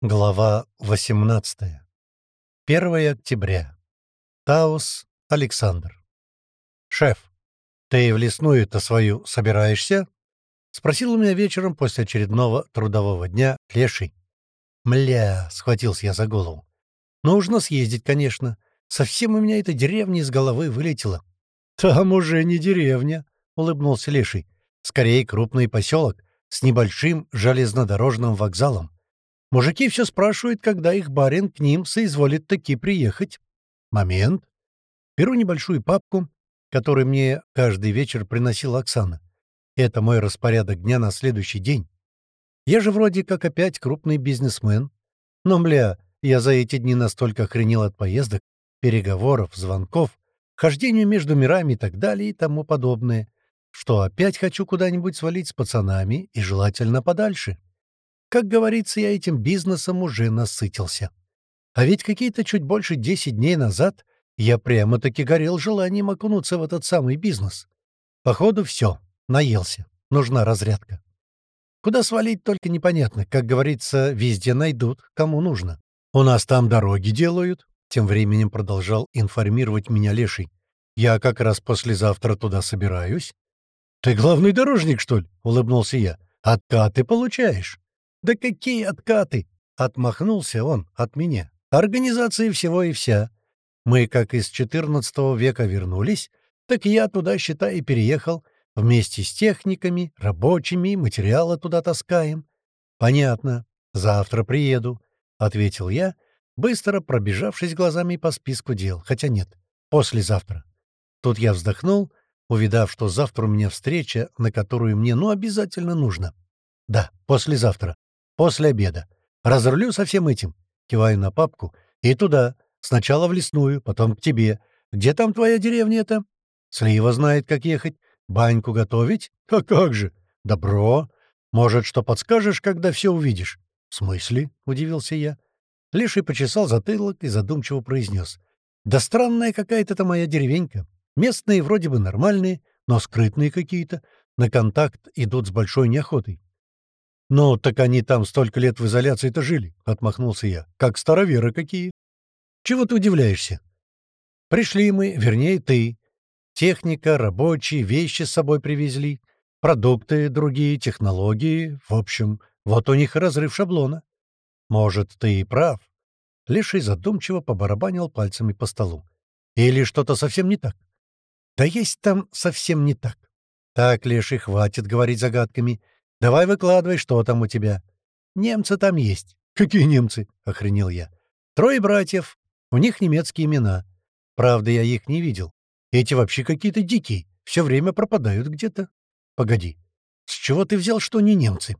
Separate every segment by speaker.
Speaker 1: Глава 18. 1 октября. Таус, Александр. «Шеф, ты в лесную-то свою собираешься?» — спросил у меня вечером после очередного трудового дня Леший. «Мля!» — схватился я за голову. «Нужно съездить, конечно. Совсем у меня эта деревня из головы вылетела». «Там уже не деревня», — улыбнулся Леший. «Скорее крупный поселок с небольшим железнодорожным вокзалом. Мужики все спрашивают, когда их барин к ним соизволит таки приехать. Момент. Беру небольшую папку, которую мне каждый вечер приносила Оксана. Это мой распорядок дня на следующий день. Я же вроде как опять крупный бизнесмен. Но, мля, я за эти дни настолько охренел от поездок, переговоров, звонков, хождению между мирами и так далее и тому подобное, что опять хочу куда-нибудь свалить с пацанами и желательно подальше. Как говорится, я этим бизнесом уже насытился. А ведь какие-то чуть больше 10 дней назад я прямо-таки горел желанием окунуться в этот самый бизнес. Походу, все, наелся, нужна разрядка. Куда свалить, только непонятно. Как говорится, везде найдут, кому нужно. У нас там дороги делают, тем временем продолжал информировать меня Леший. Я как раз послезавтра туда собираюсь. «Ты главный дорожник, что ли?» — улыбнулся я. «Откаты получаешь?» «Да какие откаты!» — отмахнулся он от меня. «Организации всего и вся. Мы как из XIV века вернулись, так я туда, считай, и переехал. Вместе с техниками, рабочими, материалы туда таскаем». «Понятно. Завтра приеду», — ответил я, быстро пробежавшись глазами по списку дел. Хотя нет, послезавтра. Тут я вздохнул, увидав, что завтра у меня встреча, на которую мне ну обязательно нужно. Да, послезавтра. После обеда. Разрулю со всем этим. Киваю на папку. И туда. Сначала в лесную, потом к тебе. Где там твоя деревня-то? Слива знает, как ехать. Баньку готовить? А как же? Добро. Может, что подскажешь, когда все увидишь? В смысле? — удивился я. Леший почесал затылок и задумчиво произнес. Да странная какая-то моя деревенька. Местные вроде бы нормальные, но скрытные какие-то. На контакт идут с большой неохотой. «Ну, так они там столько лет в изоляции-то жили», — отмахнулся я. «Как староверы какие». «Чего ты удивляешься?» «Пришли мы, вернее, ты. Техника, рабочие, вещи с собой привезли, продукты другие, технологии. В общем, вот у них разрыв шаблона. Может, ты и прав». Леший задумчиво побарабанил пальцами по столу. «Или что-то совсем не так?» «Да есть там совсем не так». «Так, Леший, хватит говорить загадками». Давай выкладывай, что там у тебя. Немцы там есть. Какие немцы? — охренел я. Трое братьев. У них немецкие имена. Правда, я их не видел. Эти вообще какие-то дикие. Все время пропадают где-то. Погоди. С чего ты взял, что не немцы?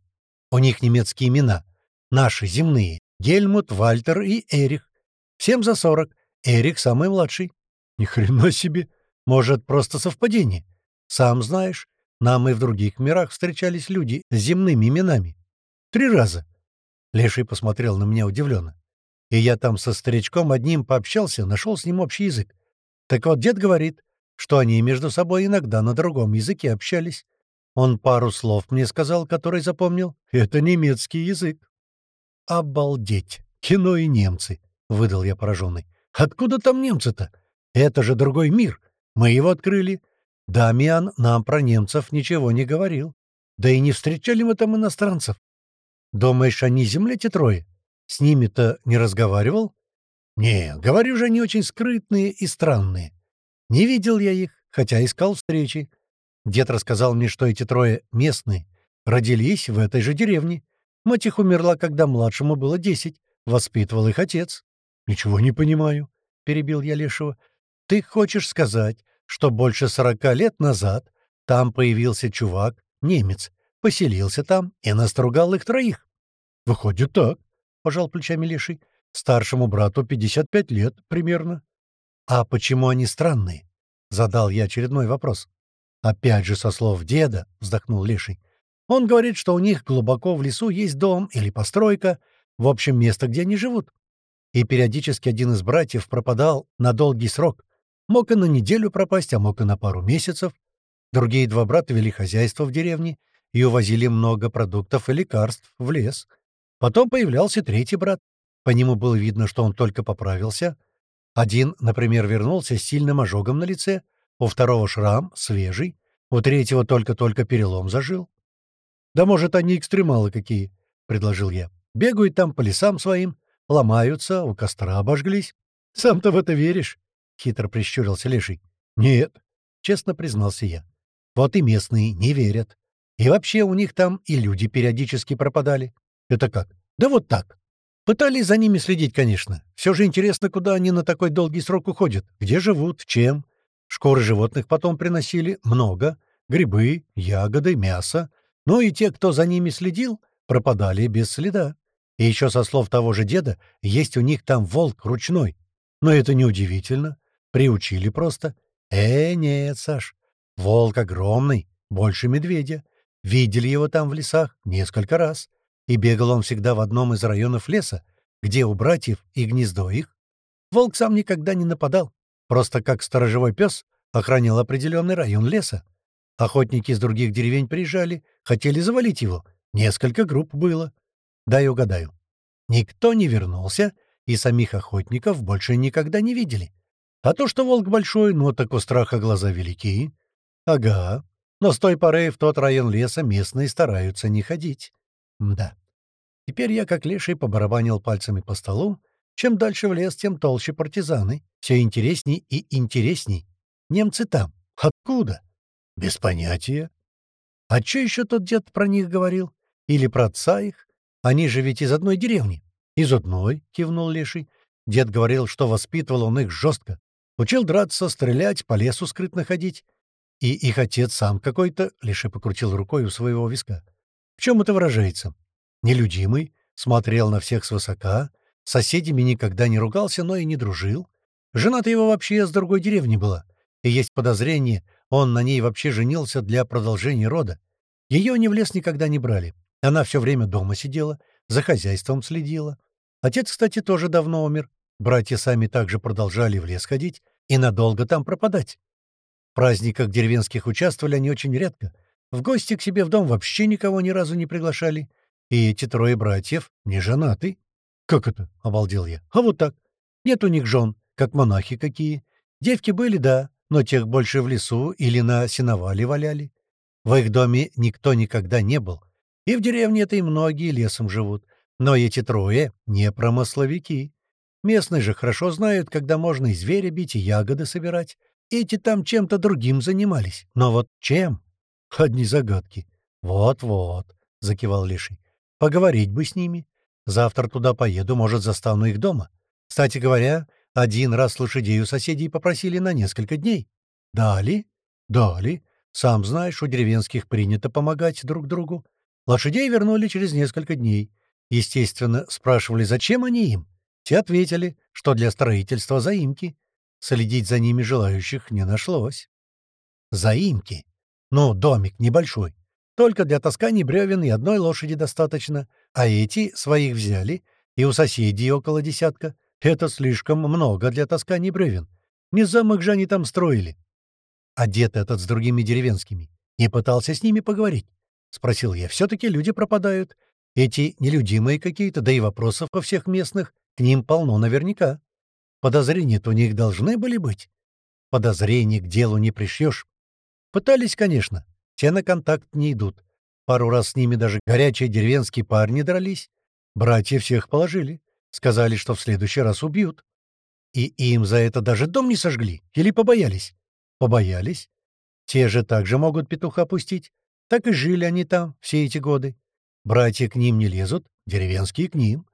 Speaker 1: У них немецкие имена. Наши, земные. Гельмут, Вальтер и Эрих. Всем за сорок. Эрих самый младший. Ни хрена себе. Может, просто совпадение. Сам знаешь, нам и в других мирах встречались люди с земными именами. Три раза. Леший посмотрел на меня удивленно. И я там со старичком одним пообщался, нашел с ним общий язык. Так вот, дед говорит, что они между собой иногда на другом языке общались. Он пару слов мне сказал, который запомнил. Это немецкий язык. «Обалдеть! Кино и немцы!» — выдал я пораженный. «Откуда там немцы-то? Это же другой мир. Мы его открыли. Дамиан нам про немцев ничего не говорил. Да и не встречали мы там иностранцев. Думаешь, они земли те трое? С ними-то не разговаривал? Не, говорю же, они очень скрытные и странные. Не видел я их, хотя искал встречи. Дед рассказал мне, что эти трое местные, родились в этой же деревне. Мать их умерла, когда младшему было десять. Воспитывал их отец. «Ничего не понимаю», — перебил я Лешего. «Ты хочешь сказать, что больше сорока лет назад там появился чувак, немец, поселился там и настругал их троих. — Выходит так, — пожал плечами Леший. — Старшему брату 55 лет примерно. — А почему они странные? — задал я очередной вопрос. — Опять же со слов деда, — вздохнул Леший. Он говорит, что у них глубоко в лесу есть дом или постройка, в общем, место, где они живут. И периодически один из братьев пропадал на долгий срок. Мог и на неделю пропасть, а мог и на пару месяцев. Другие два брата вели хозяйство в деревне и увозили много продуктов и лекарств в лес. Потом появлялся третий брат. По нему было видно, что он только поправился. Один, например, вернулся с сильным ожогом на лице, у второго шрам, свежий, у третьего только-только перелом зажил. «Да, может, они экстремалы какие», — предложил я. «Бегают там по лесам своим, ломаются, у костра обожглись. Сам-то в это веришь?» — хитро прищурился Леший. «Нет», — честно признался я. «Вот и местные не верят. И вообще у них там и люди периодически пропадали. Это как? Да вот так. Пытались за ними следить, конечно. Все же интересно, куда они на такой долгий срок уходят, где живут, чем. Шкуры животных потом приносили много, грибы, ягоды, мясо. Ну и те, кто за ними следил, пропадали без следа. И еще со слов того же деда, есть у них там волк ручной. Но это неудивительно. Приучили просто. Э, нет, Саш, волк огромный, больше медведя. Видели его там в лесах несколько раз и бегал он всегда в одном из районов леса, где у братьев и гнездо их. Волк сам никогда не нападал, просто как сторожевой пес охранял определенный район леса. Охотники из других деревень приезжали, хотели завалить его. Несколько групп было. Дай угадаю. Никто не вернулся, и самих охотников больше никогда не видели. А то, что волк большой, ну так у страха глаза велики. Ага. Но с той поры в тот район леса местные стараются не ходить. Да. Теперь я, как леший, побарабанил пальцами по столу. Чем дальше в лес, тем толще партизаны. Все интересней и интересней. Немцы там. Откуда? Без понятия. А что еще тот дед про них говорил? Или про отца их? Они же ведь из одной деревни. Из одной, кивнул леший. Дед говорил, что воспитывал он их жестко. Учил драться, стрелять, по лесу скрытно ходить. И их отец сам какой-то, — Леший покрутил рукой у своего виска. В чем это выражается? Нелюдимый, смотрел на всех свысока, с соседями никогда не ругался, но и не дружил. Жена-то его вообще с другой деревни была, и есть подозрение, он на ней вообще женился для продолжения рода. Ее ни в лес никогда не брали. Она все время дома сидела, за хозяйством следила. Отец, кстати, тоже давно умер. Братья сами также продолжали в лес ходить и надолго там пропадать. В праздниках деревенских участвовали они очень редко — в гости к себе в дом вообще никого ни разу не приглашали. И эти трое братьев не женаты. «Как это?» — обалдел я. «А вот так. Нет у них жен, как монахи какие. Девки были, да, но тех больше в лесу или на сеновале валяли. В их доме никто никогда не был. И в деревне это и многие лесом живут. Но эти трое — не промысловики. Местные же хорошо знают, когда можно и зверя бить, и ягоды собирать. Эти там чем-то другим занимались. Но вот чем? Одни загадки. Вот-вот, — закивал Леший. Поговорить бы с ними. Завтра туда поеду, может, застану их дома. Кстати говоря, один раз лошадей у соседей попросили на несколько дней. Дали? Дали. Сам знаешь, у деревенских принято помогать друг другу. Лошадей вернули через несколько дней. Естественно, спрашивали, зачем они им. Те ответили, что для строительства заимки. Следить за ними желающих не нашлось. Заимки. Ну, домик небольшой. Только для таскания бревен и одной лошади достаточно. А эти своих взяли, и у соседей около десятка. Это слишком много для таскания бревен. Не замок же они там строили. А дед этот с другими деревенскими не пытался с ними поговорить? Спросил я. Все-таки люди пропадают. Эти нелюдимые какие-то, да и вопросов у всех местных к ним полно наверняка. Подозрения-то у них должны были быть. Подозрений к делу не пришьешь. Пытались, конечно. Те на контакт не идут. Пару раз с ними даже горячие деревенские парни дрались. Братья всех положили. Сказали, что в следующий раз убьют. И им за это даже дом не сожгли. Или побоялись? Побоялись. Те же также могут петуха пустить. Так и жили они там все эти годы. Братья к ним не лезут, деревенские к ним.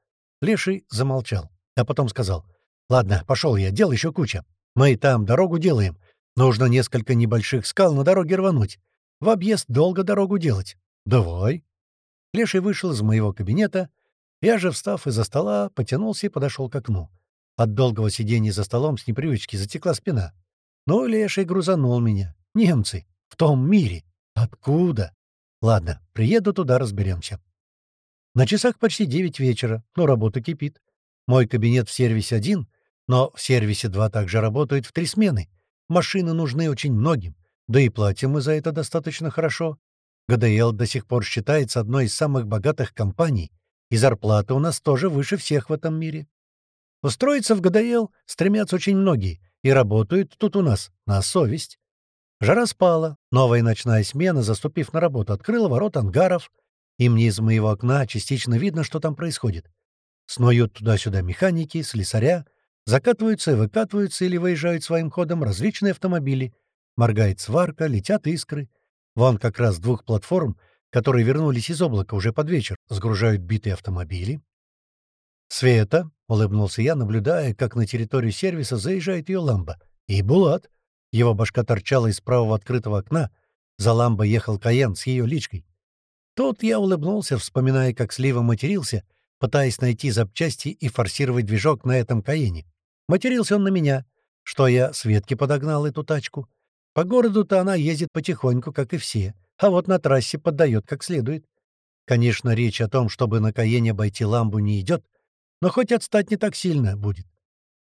Speaker 1: Леший замолчал, а потом сказал. «Ладно, пошел я, дел еще куча. Мы там дорогу делаем. Нужно несколько небольших скал на дороге рвануть. В объезд долго дорогу делать. Давай. Леший вышел из моего кабинета. Я же, встав из-за стола, потянулся и подошел к окну. От долгого сидения за столом с непривычки затекла спина. Но Леший грузанул меня. Немцы. В том мире. Откуда? Ладно, приеду туда, разберемся. На часах почти девять вечера, но работа кипит. Мой кабинет в сервисе один, но в сервисе два также работают в три смены. Машины нужны очень многим, да и платим мы за это достаточно хорошо. ГДЛ до сих пор считается одной из самых богатых компаний, и зарплата у нас тоже выше всех в этом мире. Устроиться в ГДЛ стремятся очень многие, и работают тут у нас на совесть. Жара спала, новая ночная смена, заступив на работу, открыла ворот ангаров, и мне из моего окна частично видно, что там происходит. Снуют туда-сюда механики, слесаря, закатываются и выкатываются или выезжают своим ходом различные автомобили. Моргает сварка, летят искры. Вон как раз двух платформ, которые вернулись из облака уже под вечер, сгружают битые автомобили. «Света», — улыбнулся я, наблюдая, как на территорию сервиса заезжает ее ламба. «И Булат». Его башка торчала из правого открытого окна. За ламбой ехал Каен с ее личкой. Тут я улыбнулся, вспоминая, как Слива матерился, пытаясь найти запчасти и форсировать движок на этом Каене. Матерился он на меня, что я Светке подогнал эту тачку. По городу-то она ездит потихоньку, как и все, а вот на трассе поддает как следует. Конечно, речь о том, чтобы на Каене обойти ламбу, не идет, но хоть отстать не так сильно будет.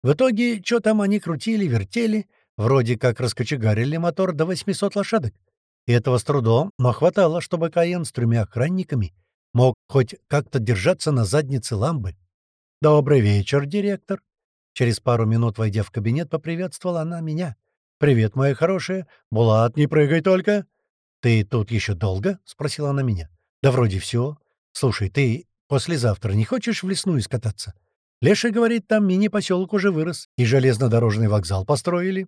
Speaker 1: В итоге, что там они крутили, вертели, вроде как раскочегарили мотор до 800 лошадок. И этого с трудом, но хватало, чтобы Каен с тремя охранниками мог хоть как-то держаться на заднице ламбы. «Добрый вечер, директор!» Через пару минут, войдя в кабинет, поприветствовала она меня. «Привет, моя хорошая! Булат, не прыгай только!» «Ты тут еще долго?» — спросила она меня. «Да вроде все. Слушай, ты Послезавтра не хочешь в лесную скататься? Леша говорит, там мини-поселок уже вырос, и железнодорожный вокзал построили.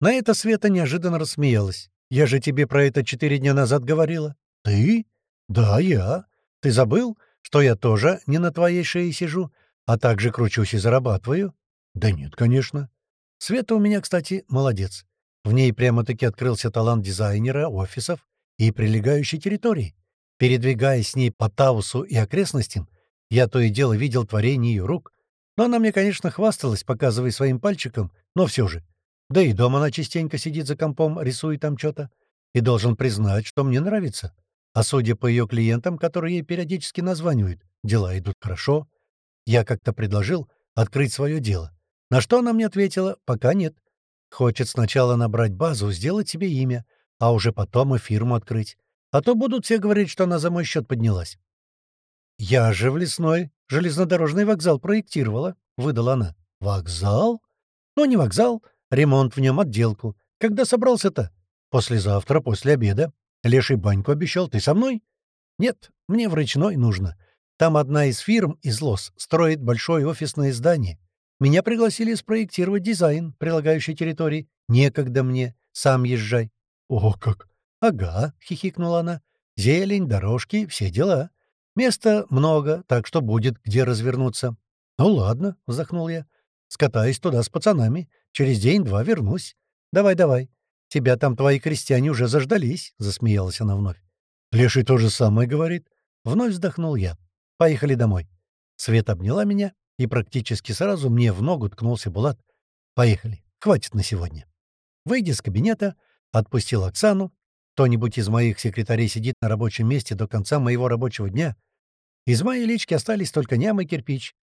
Speaker 1: На это Света неожиданно рассмеялась. «Я же тебе про это четыре дня назад говорила». «Ты?» «Да, я. Ты забыл, что я тоже не на твоей шее сижу, а также кручусь и зарабатываю?» «Да нет, конечно». Света у меня, кстати, молодец. В ней прямо-таки открылся талант дизайнера офисов и прилегающей территории. Передвигаясь с ней по Таусу и окрестностям, я то и дело видел творение ее рук. Но она мне, конечно, хвасталась, показывая своим пальчиком, но все же. Да и дома она частенько сидит за компом, рисует там что-то. И должен признать, что мне нравится. А судя по ее клиентам, которые ей периодически названивают, дела идут хорошо. Я как-то предложил открыть свое дело. На что она мне ответила, пока нет. Хочет сначала набрать базу, сделать себе имя, а уже потом и фирму открыть. А то будут все говорить, что она за мой счет поднялась. «Я же в лесной железнодорожный вокзал проектировала», — выдала она. «Вокзал? Ну, не вокзал, ремонт в нем, отделку. Когда собрался-то? Послезавтра, после обеда. Леший баньку обещал. Ты со мной?» «Нет, мне в речной нужно. Там одна из фирм из Лос строит большое офисное здание. Меня пригласили спроектировать дизайн прилагающей территории. Некогда мне. Сам езжай». «О, как! «Ага», — хихикнула она. «Зелень, дорожки, все дела. Места много, так что будет где развернуться». «Ну ладно», — вздохнул я. «Скатаюсь туда с пацанами. Через день-два вернусь. Давай-давай. Тебя там твои крестьяне уже заждались», — засмеялась она вновь. «Леший то же самое говорит». Вновь вздохнул я. «Поехали домой». Света обняла меня, и практически сразу мне в ногу ткнулся Булат. «Поехали. Хватит на сегодня». Выйдя из кабинета, отпустил Оксану, кто-нибудь из моих секретарей сидит на рабочем месте до конца моего рабочего дня. Из моей лички остались только ням и кирпич.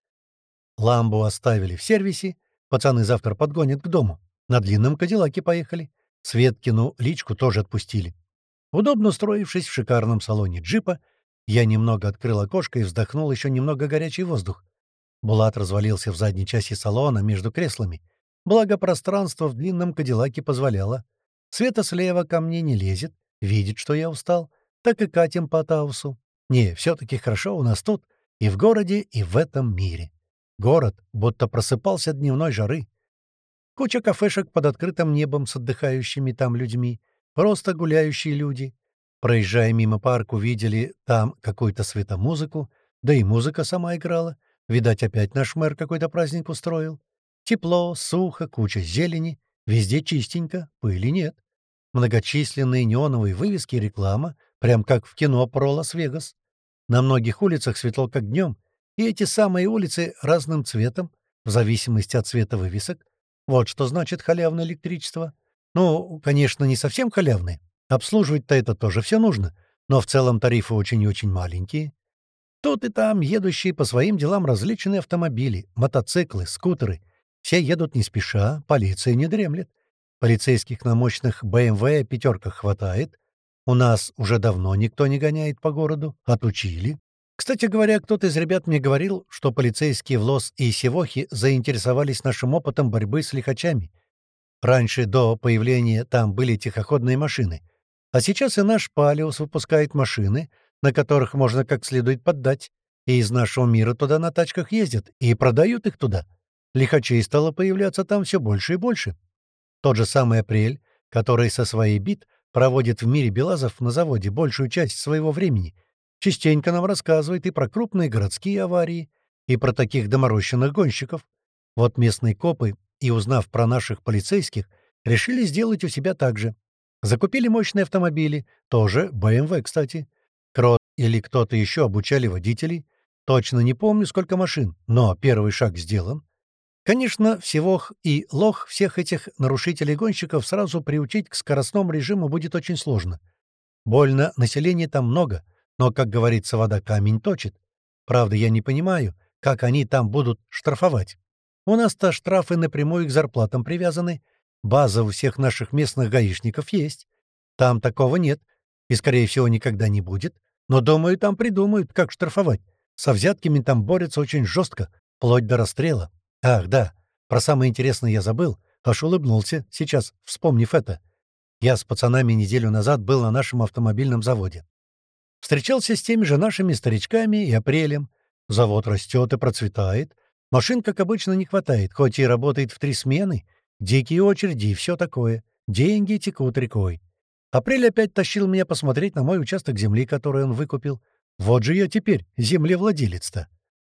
Speaker 1: Ламбу оставили в сервисе. Пацаны завтра подгонят к дому. На длинном кадиллаке поехали. Светкину личку тоже отпустили. Удобно устроившись в шикарном салоне джипа, я немного открыл окошко и вздохнул еще немного горячий воздух. Булат развалился в задней части салона между креслами. Благо, пространство в длинном кадиллаке позволяло. Света слева ко мне не лезет, Видит, что я устал, так и катим по Таусу. Не, все-таки хорошо у нас тут, и в городе, и в этом мире. Город будто просыпался дневной жары. Куча кафешек под открытым небом с отдыхающими там людьми, просто гуляющие люди. Проезжая мимо парку, видели там какую-то светомузыку, да и музыка сама играла. Видать, опять наш мэр какой-то праздник устроил. Тепло, сухо, куча зелени, везде чистенько, пыли нет. Многочисленные неоновые вывески и реклама, прям как в кино про Лас-Вегас. На многих улицах светло как днем, и эти самые улицы разным цветом, в зависимости от цвета вывесок. Вот что значит халявное электричество. Ну, конечно, не совсем халявное. Обслуживать-то это тоже все нужно, но в целом тарифы очень и очень маленькие. Тут и там едущие по своим делам различные автомобили, мотоциклы, скутеры. Все едут не спеша, полиция не дремлет. Полицейских на мощных БМВ пятерках хватает. У нас уже давно никто не гоняет по городу. Отучили. Кстати говоря, кто-то из ребят мне говорил, что полицейские в Лос и Севохе заинтересовались нашим опытом борьбы с лихачами. Раньше, до появления, там были тихоходные машины. А сейчас и наш Палиус выпускает машины, на которых можно как следует поддать. И из нашего мира туда на тачках ездят и продают их туда. Лихачей стало появляться там все больше и больше. Тот же самый Апрель, который со своей бит проводит в мире Белазов на заводе большую часть своего времени, частенько нам рассказывает и про крупные городские аварии, и про таких доморощенных гонщиков. Вот местные копы, и узнав про наших полицейских, решили сделать у себя так же. Закупили мощные автомобили, тоже BMW, кстати. Крот или кто-то еще обучали водителей. Точно не помню, сколько машин, но первый шаг сделан. Конечно, всего и лох всех этих нарушителей-гонщиков сразу приучить к скоростному режиму будет очень сложно. Больно, населения там много, но, как говорится, вода камень точит. Правда, я не понимаю, как они там будут штрафовать. У нас-то штрафы напрямую к зарплатам привязаны. База у всех наших местных гаишников есть. Там такого нет. И, скорее всего, никогда не будет. Но, думаю, там придумают, как штрафовать. Со взятками там борются очень жестко, вплоть до расстрела. Ах, да, про самое интересное я забыл. Аж улыбнулся, сейчас, вспомнив это. Я с пацанами неделю назад был на нашем автомобильном заводе. Встречался с теми же нашими старичками и апрелем. Завод растет и процветает. Машин, как обычно, не хватает, хоть и работает в три смены. Дикие очереди и все такое. Деньги текут рекой. Апрель опять тащил меня посмотреть на мой участок земли, который он выкупил. Вот же я теперь, землевладелец-то.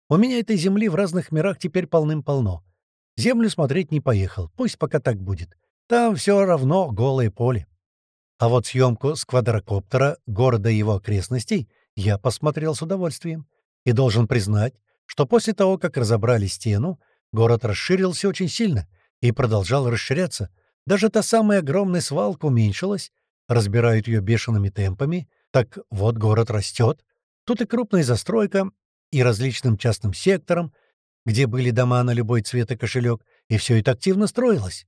Speaker 1: У меня этой земли в разных мирах теперь полным-полно. Землю смотреть не поехал, пусть пока так будет. Там все равно голое поле. А вот съемку с квадрокоптера города и его окрестностей я посмотрел с удовольствием. И должен признать, что после того, как разобрали стену, город расширился очень сильно и продолжал расширяться. Даже та самая огромная свалка уменьшилась, разбирают ее бешеными темпами. Так вот, город растет. Тут и крупная застройка, и различным частным сектором, где были дома на любой цвет и кошелек, и все это активно строилось.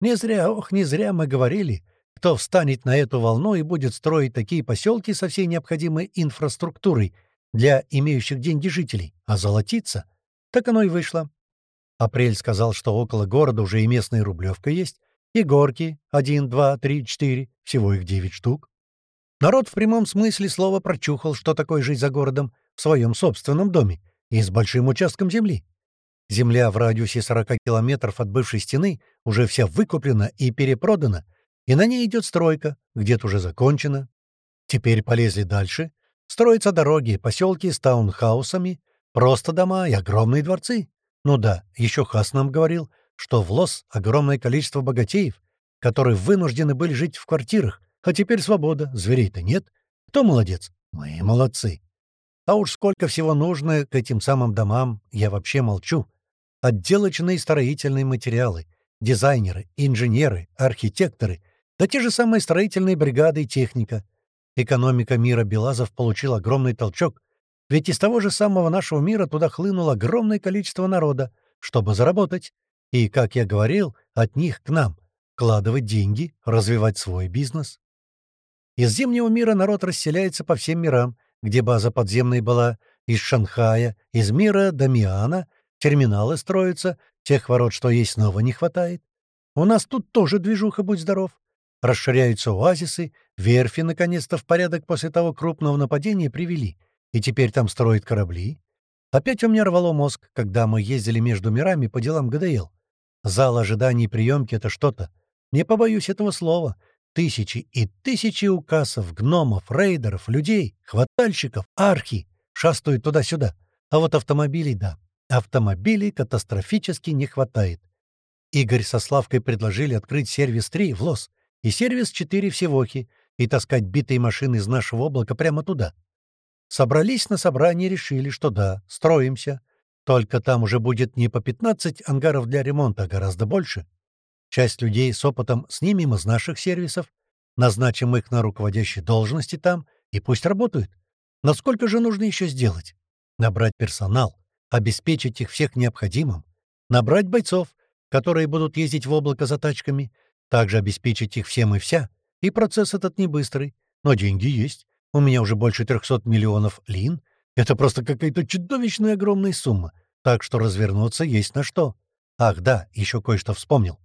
Speaker 1: Не зря, ох, не зря мы говорили, кто встанет на эту волну и будет строить такие поселки со всей необходимой инфраструктурой для имеющих деньги жителей, а золотиться. Так оно и вышло. Апрель сказал, что около города уже и местная рублевка есть, и горки — один, два, три, четыре, всего их девять штук. Народ в прямом смысле слова прочухал, что такое жить за городом в своем собственном доме и с большим участком земли. Земля в радиусе 40 километров от бывшей стены уже вся выкуплена и перепродана, и на ней идет стройка, где-то уже закончена. Теперь полезли дальше. Строятся дороги, поселки с таунхаусами, просто дома и огромные дворцы. Ну да, еще Хас нам говорил, что в Лос огромное количество богатеев, которые вынуждены были жить в квартирах, а теперь свобода, зверей-то нет. Кто молодец? Мы молодцы. А уж сколько всего нужно к этим самым домам, я вообще молчу. Отделочные строительные материалы, дизайнеры, инженеры, архитекторы — да те же самые строительные бригады и техника. Экономика мира Белазов получила огромный толчок, ведь из того же самого нашего мира туда хлынуло огромное количество народа, чтобы заработать. И, как я говорил, от них к нам вкладывать деньги, развивать свой бизнес. Из Зимнего мира народ расселяется по всем мирам, где база подземная была, из Шанхая, из мира Дамиана, терминалы строятся, тех ворот, что есть, снова не хватает. У нас тут тоже движуха, будь здоров. Расширяются оазисы, верфи наконец-то в порядок после того крупного нападения привели, и теперь там строят корабли. Опять у меня рвало мозг, когда мы ездили между мирами по делам ГДЛ. Зал ожиданий приемки — это что-то. Не побоюсь этого слова. Тысячи и тысячи указов, гномов, рейдеров, людей, хватальщиков, архи шастают туда-сюда. А вот автомобилей — да. Автомобилей катастрофически не хватает. Игорь со Славкой предложили открыть сервис 3 в Лос — и сервис 4 в Севохе, и таскать битые машины из нашего облака прямо туда. Собрались на собрании и решили, что да, строимся. Только там уже будет не по 15 ангаров для ремонта, а гораздо больше. Часть людей с опытом снимем из наших сервисов, назначим их на руководящие должности там, и пусть работают. Но сколько же нужно еще сделать? Набрать персонал, обеспечить их всех необходимым, набрать бойцов, которые будут ездить в облако за тачками, также обеспечить их всем и вся. И процесс этот не быстрый. Но деньги есть. У меня уже больше 300 миллионов лин. Это просто какая-то чудовищная огромная сумма, так что развернуться есть на что. Ах, да, еще кое-что вспомнил.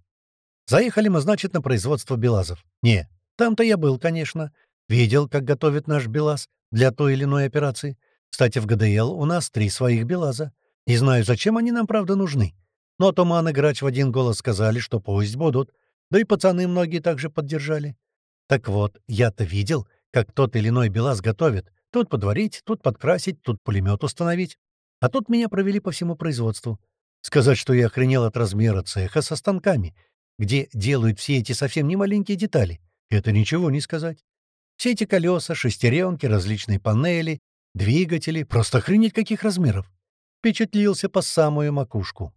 Speaker 1: Заехали мы, значит, на производство Белазов. Не, там-то я был, конечно. Видел, как готовит наш Белаз для той или иной операции. Кстати, в ГДЛ у нас три своих Белаза. Не знаю, зачем они нам, правда, нужны. Но Туман и Грач в один голос сказали, что пусть будут. Да и пацаны многие также поддержали. Так вот, я-то видел, как тот или иной Белаз готовит. Тут подварить, тут подкрасить, тут пулемет установить. А тут меня провели по всему производству. Сказать, что я охренел от размера цеха со станками, где делают все эти совсем не детали, это ничего не сказать. Все эти колеса, шестеренки, различные панели, двигатели, просто охренеть каких размеров. Впечатлился по самую макушку.